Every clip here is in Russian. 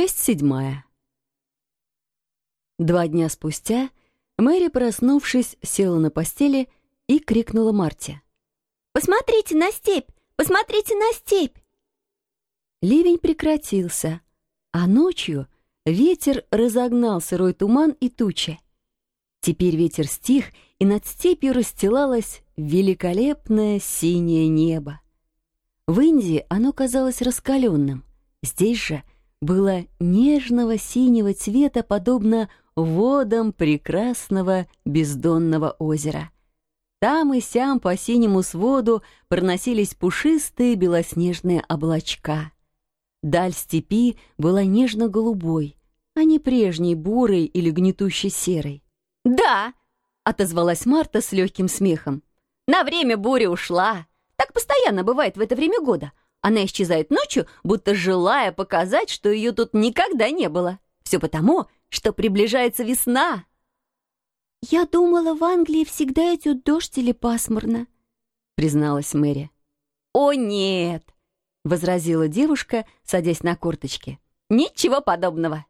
Часть седьмая. Два дня спустя Мэри, проснувшись, села на постели и крикнула Марте. «Посмотрите на степь! Посмотрите на степь!» Ливень прекратился, а ночью ветер разогнал сырой туман и тучи. Теперь ветер стих, и над степью расстилалось великолепное синее небо. В Индии оно казалось раскаленным. Здесь же — было нежного синего цвета, подобно водам прекрасного бездонного озера. Там и сям по синему своду проносились пушистые белоснежные облачка. Даль степи была нежно-голубой, а не прежней бурой или гнетущей серой. «Да!» — отозвалась Марта с легким смехом. «На время буря ушла. Так постоянно бывает в это время года. Она исчезает ночью, будто желая показать, что ее тут никогда не было. Все потому, что приближается весна. «Я думала, в Англии всегда идет дождь или пасмурно», — призналась Мэри. «О, нет!» — возразила девушка, садясь на корточки. «Ничего подобного!»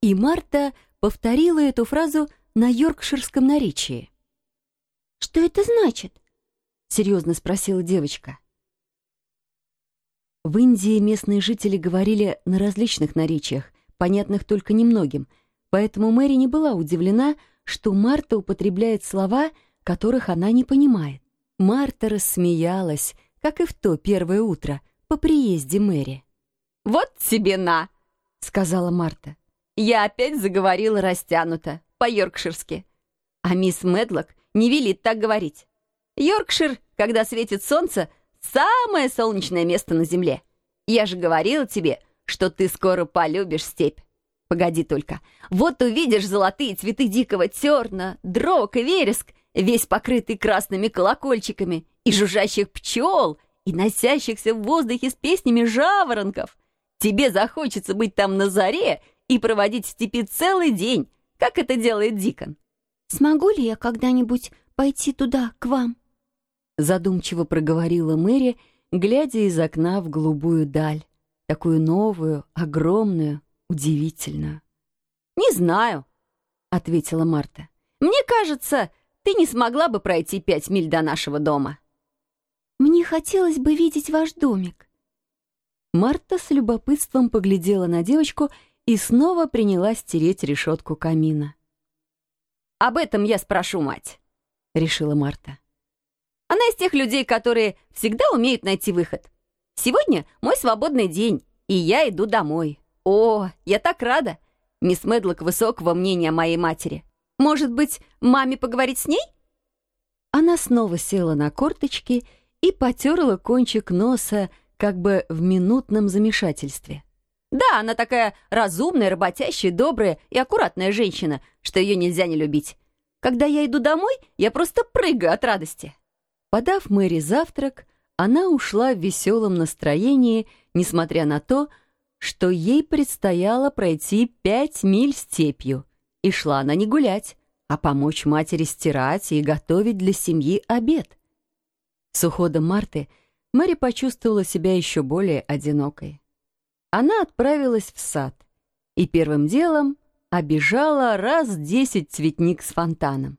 И Марта повторила эту фразу на йоркширском наречии. «Что это значит?» — серьезно спросила девочка. В Индии местные жители говорили на различных наречиях, понятных только немногим, поэтому Мэри не была удивлена, что Марта употребляет слова, которых она не понимает. Марта рассмеялась, как и в то первое утро, по приезде Мэри. «Вот тебе на!» — сказала Марта. «Я опять заговорила растянуто, по-йоркширски. А мисс Медлок не велит так говорить. Йоркшир, когда светит солнце — Самое солнечное место на земле. Я же говорила тебе, что ты скоро полюбишь степь. Погоди только. Вот увидишь золотые цветы дикого терна, дрог и вереск, весь покрытый красными колокольчиками, и жужжащих пчел, и носящихся в воздухе с песнями жаворонков. Тебе захочется быть там на заре и проводить в степи целый день, как это делает Дикон. Смогу ли я когда-нибудь пойти туда, к вам? Задумчиво проговорила Мэри, глядя из окна в голубую даль, такую новую, огромную, удивительную. «Не знаю», — ответила Марта. «Мне кажется, ты не смогла бы пройти пять миль до нашего дома». «Мне хотелось бы видеть ваш домик». Марта с любопытством поглядела на девочку и снова принялась тереть решетку камина. «Об этом я спрошу мать», — решила Марта. Она из тех людей, которые всегда умеют найти выход. Сегодня мой свободный день, и я иду домой. О, я так рада. Мисс Медлок высокого мнения моей матери. Может быть, маме поговорить с ней? Она снова села на корточки и потерла кончик носа, как бы в минутном замешательстве. Да, она такая разумная, работящая, добрая и аккуратная женщина, что ее нельзя не любить. Когда я иду домой, я просто прыгаю от радости. Подав Мэри завтрак, она ушла в веселом настроении, несмотря на то, что ей предстояло пройти пять миль степью. И шла она не гулять, а помочь матери стирать и готовить для семьи обед. С уходом Марты Мэри почувствовала себя еще более одинокой. Она отправилась в сад и первым делом обижала раз десять цветник с фонтаном.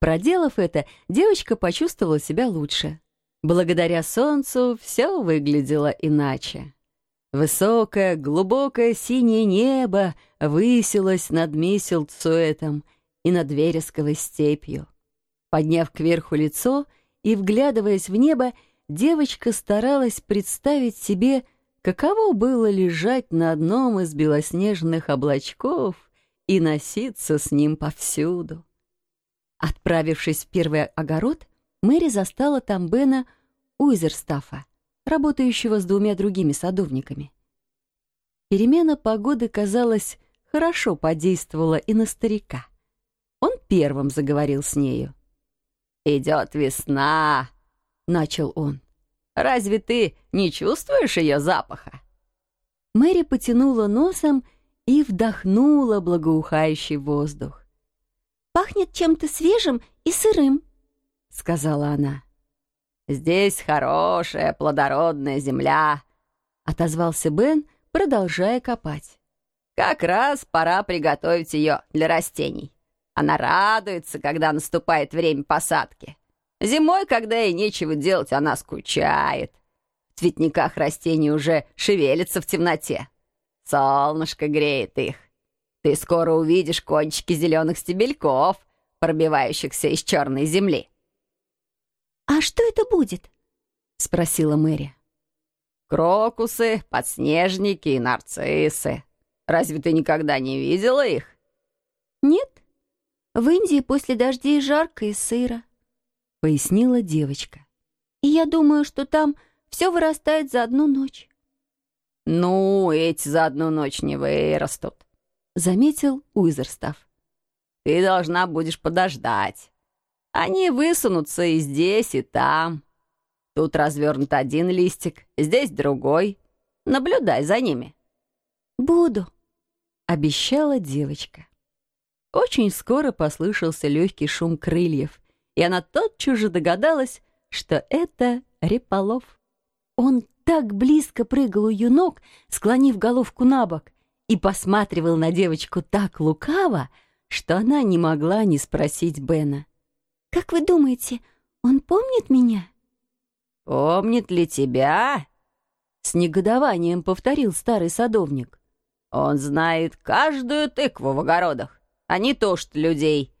Проделав это, девочка почувствовала себя лучше. Благодаря солнцу все выглядело иначе. Высокое, глубокое синее небо высилось над Месилцуэтом и над Вересковой степью. Подняв кверху лицо и вглядываясь в небо, девочка старалась представить себе, каково было лежать на одном из белоснежных облачков и носиться с ним повсюду. Отправившись в первый огород, Мэри застала там Бена Уизерстафа, работающего с двумя другими садовниками. Перемена погоды, казалось, хорошо подействовала и на старика. Он первым заговорил с нею. «Идет весна», — начал он. «Разве ты не чувствуешь ее запаха?» Мэри потянула носом и вдохнула благоухающий воздух. Пахнет чем-то свежим и сырым», — сказала она. «Здесь хорошая плодородная земля», — отозвался Бен, продолжая копать. Как раз пора приготовить ее для растений. Она радуется, когда наступает время посадки. Зимой, когда ей нечего делать, она скучает. В цветниках растения уже шевелятся в темноте. Солнышко греет их. Ты скоро увидишь кончики зеленых стебельков, пробивающихся из черной земли. «А что это будет?» — спросила Мэри. «Крокусы, подснежники и нарциссы. Разве ты никогда не видела их?» «Нет. В Индии после дождей жарко и сыро», — пояснила девочка. «И я думаю, что там все вырастает за одну ночь». «Ну, эти за одну ночь не вырастут», — заметил Уизерстав. «Ты должна будешь подождать. Они высунутся и здесь, и там. Тут развернут один листик, здесь другой. Наблюдай за ними». «Буду», — обещала девочка. Очень скоро послышался легкий шум крыльев, и она тотчас же догадалась, что это Реполов. Он так близко прыгал у ее ног, склонив головку на бок, и посматривал на девочку так лукаво, что она не могла не спросить Бена. «Как вы думаете, он помнит меня?» «Помнит ли тебя?» С негодованием повторил старый садовник. «Он знает каждую тыкву в огородах, а не то что людей.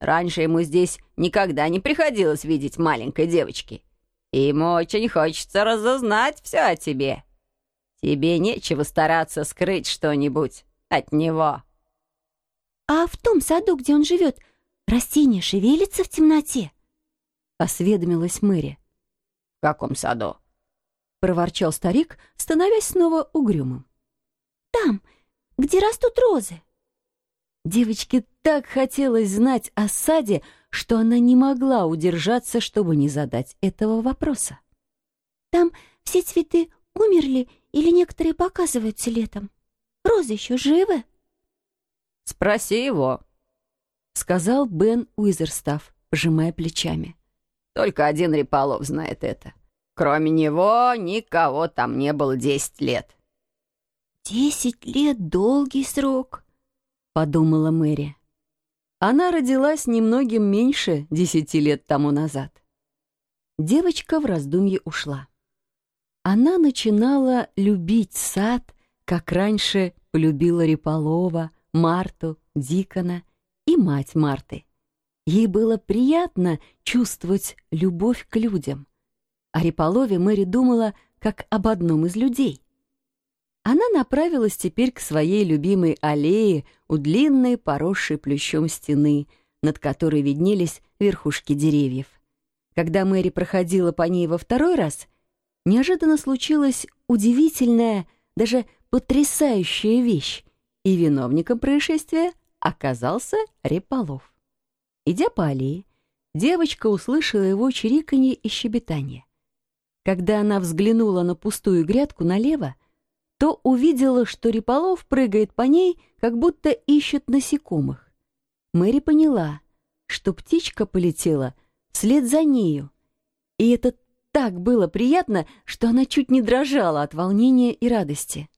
Раньше ему здесь никогда не приходилось видеть маленькой девочки. ему очень хочется разузнать все о тебе. Тебе нечего стараться скрыть что-нибудь от него». «А в том саду, где он живет, растение шевелится в темноте?» — осведомилась Мэри. «В каком саду?» — проворчал старик, становясь снова угрюмым. «Там, где растут розы». Девочке так хотелось знать о саде, что она не могла удержаться, чтобы не задать этого вопроса. «Там все цветы умерли или некоторые показываются летом? Розы еще живы?» «Спроси его», — сказал Бен Уизерстав, пожимая плечами. «Только один Реполов знает это. Кроме него никого там не было десять лет». «Десять лет — долгий срок», — подумала Мэри. Она родилась немногим меньше десяти лет тому назад. Девочка в раздумье ушла. Она начинала любить сад, как раньше полюбила Реполова, Марту, Дикона и мать Марты. Ей было приятно чувствовать любовь к людям. О Реполове Мэри думала, как об одном из людей. Она направилась теперь к своей любимой аллее у длинной, поросшей плющом стены, над которой виднелись верхушки деревьев. Когда Мэри проходила по ней во второй раз, неожиданно случилась удивительная, даже потрясающая вещь, и виновником происшествия оказался Реполов. Идя по аллее, девочка услышала его чириканье и щебетание. Когда она взглянула на пустую грядку налево, то увидела, что Реполов прыгает по ней, как будто ищет насекомых. Мэри поняла, что птичка полетела вслед за нею, и это так было приятно, что она чуть не дрожала от волнения и радости.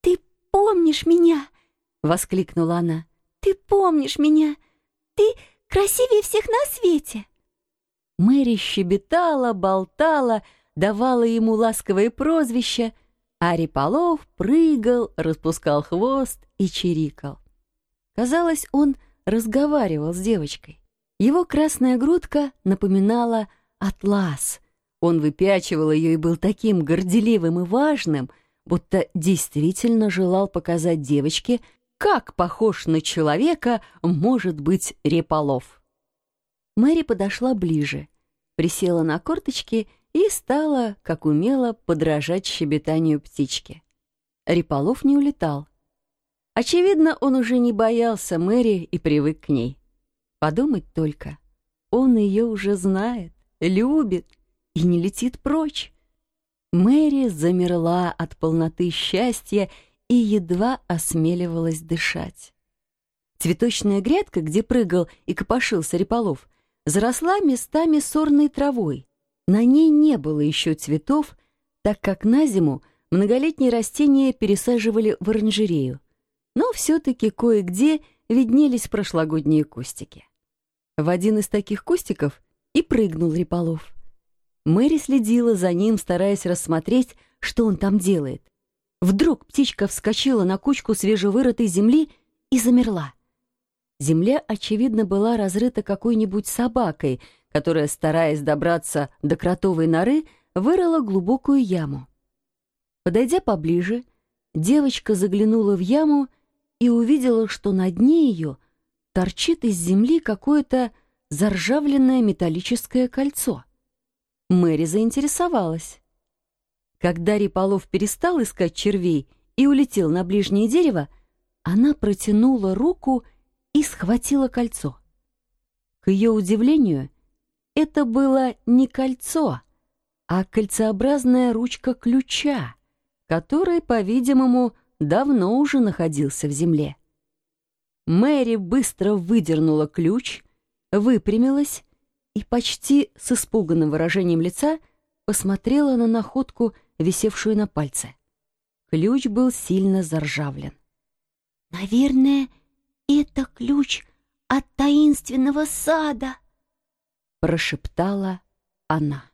«Ты помнишь меня?» — воскликнула она. «Ты помнишь меня? Ты красивее всех на свете!» Мэри щебетала, болтала, давала ему ласковые прозвища, а Риполов прыгал, распускал хвост и чирикал. Казалось, он разговаривал с девочкой. Его красная грудка напоминала атлас, он выпячивал ее и был таким горделивым и важным, будто действительно желал показать девочке, как похож на человека может быть Реполов. Мэри подошла ближе, присела на корточки и стала, как умела, подражать щебетанию птички. Реполов не улетал. Очевидно, он уже не боялся Мэри и привык к ней. Подумать только, он ее уже знает, любит, и не летит прочь. Мэри замерла от полноты счастья и едва осмеливалась дышать. Цветочная грядка, где прыгал и копошился Реполов, заросла местами сорной травой. На ней не было еще цветов, так как на зиму многолетние растения пересаживали в оранжерею. но все-таки кое-где виднелись прошлогодние кустики. В один из таких кустиков и прыгнул Риполов. Мэри следила за ним, стараясь рассмотреть, что он там делает. Вдруг птичка вскочила на кучку свежевырытой земли и замерла. Земля, очевидно, была разрыта какой-нибудь собакой, которая, стараясь добраться до кротовой норы, вырыла глубокую яму. Подойдя поближе, девочка заглянула в яму и увидела, что на дне ее торчит из земли какое-то заржавленное металлическое кольцо. Мэри заинтересовалась. Когда Риполов перестал искать червей и улетел на ближнее дерево, она протянула руку и схватила кольцо. К ее удивлению, это было не кольцо, а кольцеобразная ручка ключа, который, по-видимому, давно уже находился в земле. Мэри быстро выдернула ключ, выпрямилась и почти с испуганным выражением лица посмотрела на находку, висевшую на пальце. Ключ был сильно заржавлен. «Наверное, это ключ от таинственного сада», — прошептала она.